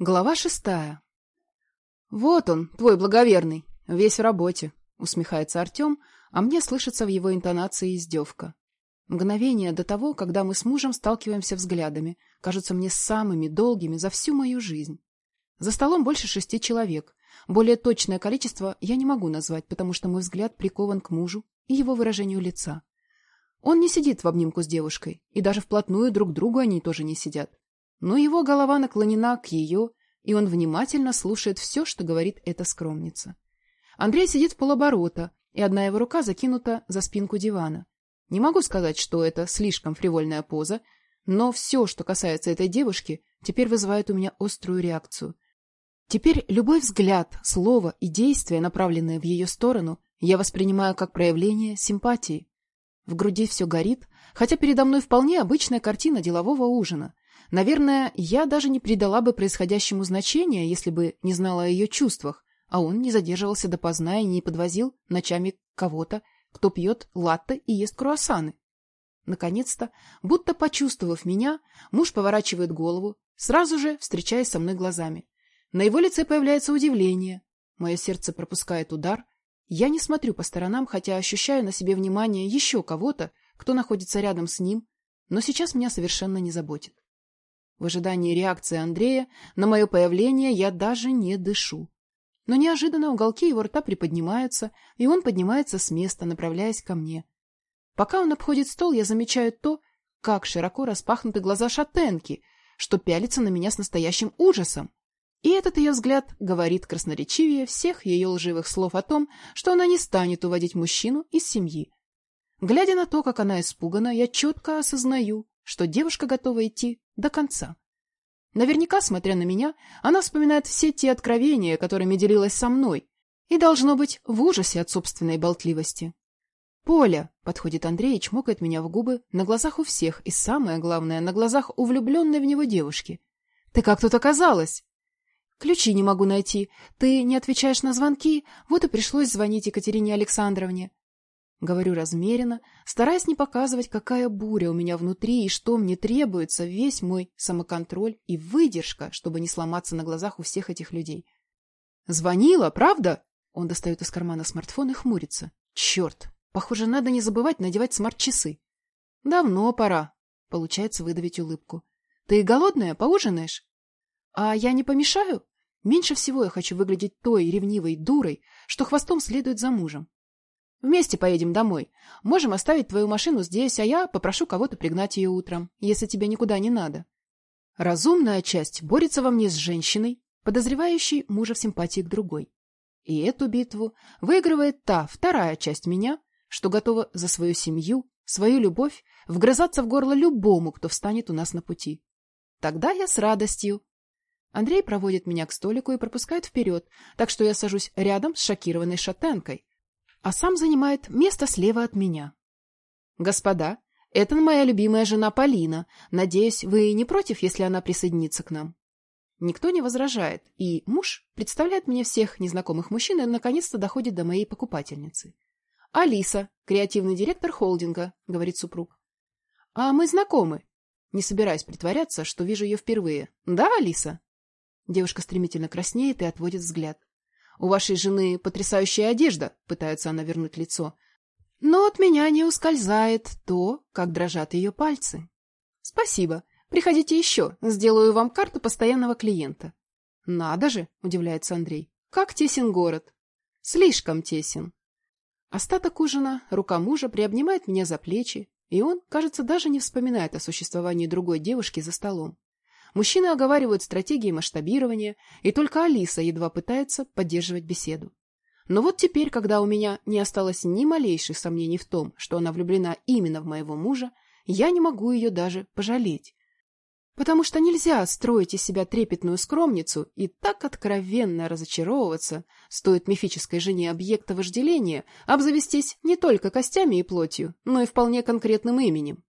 Глава шестая. «Вот он, твой благоверный, весь в работе», — усмехается Артем, а мне слышится в его интонации издевка. Мгновение до того, когда мы с мужем сталкиваемся взглядами, кажутся мне самыми долгими за всю мою жизнь. За столом больше шести человек. Более точное количество я не могу назвать, потому что мой взгляд прикован к мужу и его выражению лица. Он не сидит в обнимку с девушкой, и даже вплотную друг к другу они тоже не сидят но его голова наклонена к ее, и он внимательно слушает все, что говорит эта скромница. Андрей сидит в полоборота, и одна его рука закинута за спинку дивана. Не могу сказать, что это слишком фривольная поза, но все, что касается этой девушки, теперь вызывает у меня острую реакцию. Теперь любой взгляд, слово и действие, направленные в ее сторону, я воспринимаю как проявление симпатии. В груди все горит, хотя передо мной вполне обычная картина делового ужина. Наверное, я даже не придала бы происходящему значения, если бы не знала о ее чувствах, а он не задерживался допоздна и не подвозил ночами кого-то, кто пьет латте и ест круассаны. Наконец-то, будто почувствовав меня, муж поворачивает голову, сразу же встречаясь со мной глазами. На его лице появляется удивление. Мое сердце пропускает удар. Я не смотрю по сторонам, хотя ощущаю на себе внимание еще кого-то, кто находится рядом с ним, но сейчас меня совершенно не заботит. В ожидании реакции Андрея на мое появление я даже не дышу. Но неожиданно уголки его рта приподнимаются, и он поднимается с места, направляясь ко мне. Пока он обходит стол, я замечаю то, как широко распахнуты глаза шатенки, что пялится на меня с настоящим ужасом. И этот ее взгляд говорит красноречивее всех ее лживых слов о том, что она не станет уводить мужчину из семьи. Глядя на то, как она испугана, я четко осознаю, что девушка готова идти до конца. Наверняка, смотря на меня, она вспоминает все те откровения, которыми делилась со мной, и, должно быть, в ужасе от собственной болтливости. «Поля!» — подходит Андрей и чмокает меня в губы на глазах у всех, и самое главное, на глазах у влюбленной в него девушки. «Ты как тут оказалась?» «Ключи не могу найти. Ты не отвечаешь на звонки, вот и пришлось звонить Екатерине Александровне. Говорю размеренно, стараясь не показывать, какая буря у меня внутри и что мне требуется весь мой самоконтроль и выдержка, чтобы не сломаться на глазах у всех этих людей. «Звонила, правда?» Он достает из кармана смартфон и хмурится. «Черт! Похоже, надо не забывать надевать смарт-часы». «Давно пора», — получается выдавить улыбку. «Ты голодная? Поужинаешь?» «А я не помешаю?» Меньше всего я хочу выглядеть той ревнивой дурой, что хвостом следует за мужем. Вместе поедем домой. Можем оставить твою машину здесь, а я попрошу кого-то пригнать ее утром, если тебе никуда не надо. Разумная часть борется во мне с женщиной, подозревающей мужа в симпатии к другой. И эту битву выигрывает та вторая часть меня, что готова за свою семью, свою любовь вгрызаться в горло любому, кто встанет у нас на пути. Тогда я с радостью. Андрей проводит меня к столику и пропускает вперед, так что я сажусь рядом с шокированной шатенкой, а сам занимает место слева от меня. «Господа, это моя любимая жена Полина. Надеюсь, вы не против, если она присоединится к нам?» Никто не возражает, и муж представляет мне всех незнакомых мужчин и наконец-то доходит до моей покупательницы. «Алиса, креативный директор холдинга», — говорит супруг. «А мы знакомы». Не собираюсь притворяться, что вижу ее впервые. «Да, Алиса?» Девушка стремительно краснеет и отводит взгляд. У вашей жены потрясающая одежда, пытается она вернуть лицо. Но от меня не ускользает то, как дрожат ее пальцы. Спасибо. Приходите еще, сделаю вам карту постоянного клиента. Надо же, удивляется Андрей. Как тесен город. Слишком тесен. Остаток ужина рука мужа приобнимает меня за плечи, и он, кажется, даже не вспоминает о существовании другой девушки за столом. Мужчины оговаривают стратегии масштабирования, и только Алиса едва пытается поддерживать беседу. Но вот теперь, когда у меня не осталось ни малейших сомнений в том, что она влюблена именно в моего мужа, я не могу ее даже пожалеть. Потому что нельзя строить из себя трепетную скромницу и так откровенно разочаровываться, стоит мифической жене объекта вожделения обзавестись не только костями и плотью, но и вполне конкретным именем.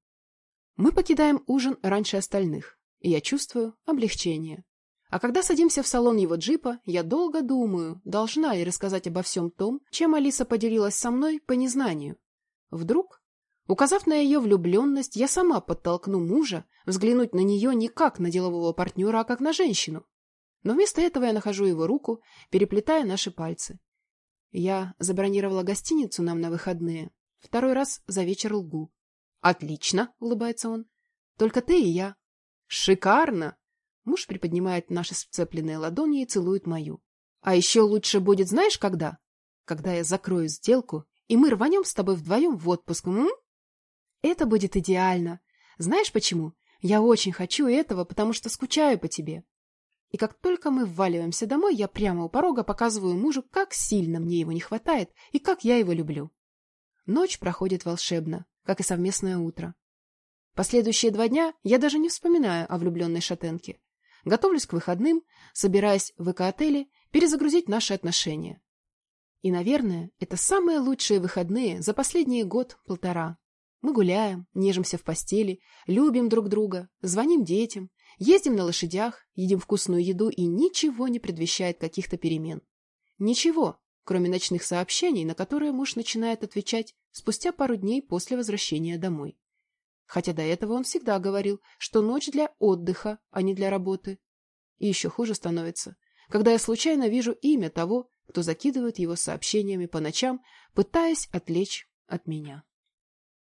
Мы покидаем ужин раньше остальных и я чувствую облегчение. А когда садимся в салон его джипа, я долго думаю, должна ли рассказать обо всем том, чем Алиса поделилась со мной по незнанию. Вдруг, указав на ее влюбленность, я сама подтолкну мужа взглянуть на нее не как на делового партнера, а как на женщину. Но вместо этого я нахожу его руку, переплетая наши пальцы. Я забронировала гостиницу нам на выходные. Второй раз за вечер лгу. «Отлично!» — улыбается он. «Только ты и я». «Шикарно!» Муж приподнимает наши сцепленные ладони и целует мою. «А еще лучше будет знаешь когда? Когда я закрою сделку, и мы рванем с тобой вдвоем в отпуск, м? Это будет идеально. Знаешь почему? Я очень хочу этого, потому что скучаю по тебе. И как только мы вваливаемся домой, я прямо у порога показываю мужу, как сильно мне его не хватает и как я его люблю. Ночь проходит волшебно, как и совместное утро. Последующие два дня я даже не вспоминаю о влюбленной шатенке. Готовлюсь к выходным, собираясь в эко-отеле перезагрузить наши отношения. И, наверное, это самые лучшие выходные за последние год-полтора. Мы гуляем, нежимся в постели, любим друг друга, звоним детям, ездим на лошадях, едим вкусную еду и ничего не предвещает каких-то перемен. Ничего, кроме ночных сообщений, на которые муж начинает отвечать спустя пару дней после возвращения домой. Хотя до этого он всегда говорил, что ночь для отдыха, а не для работы. И еще хуже становится, когда я случайно вижу имя того, кто закидывает его сообщениями по ночам, пытаясь отвлечь от меня.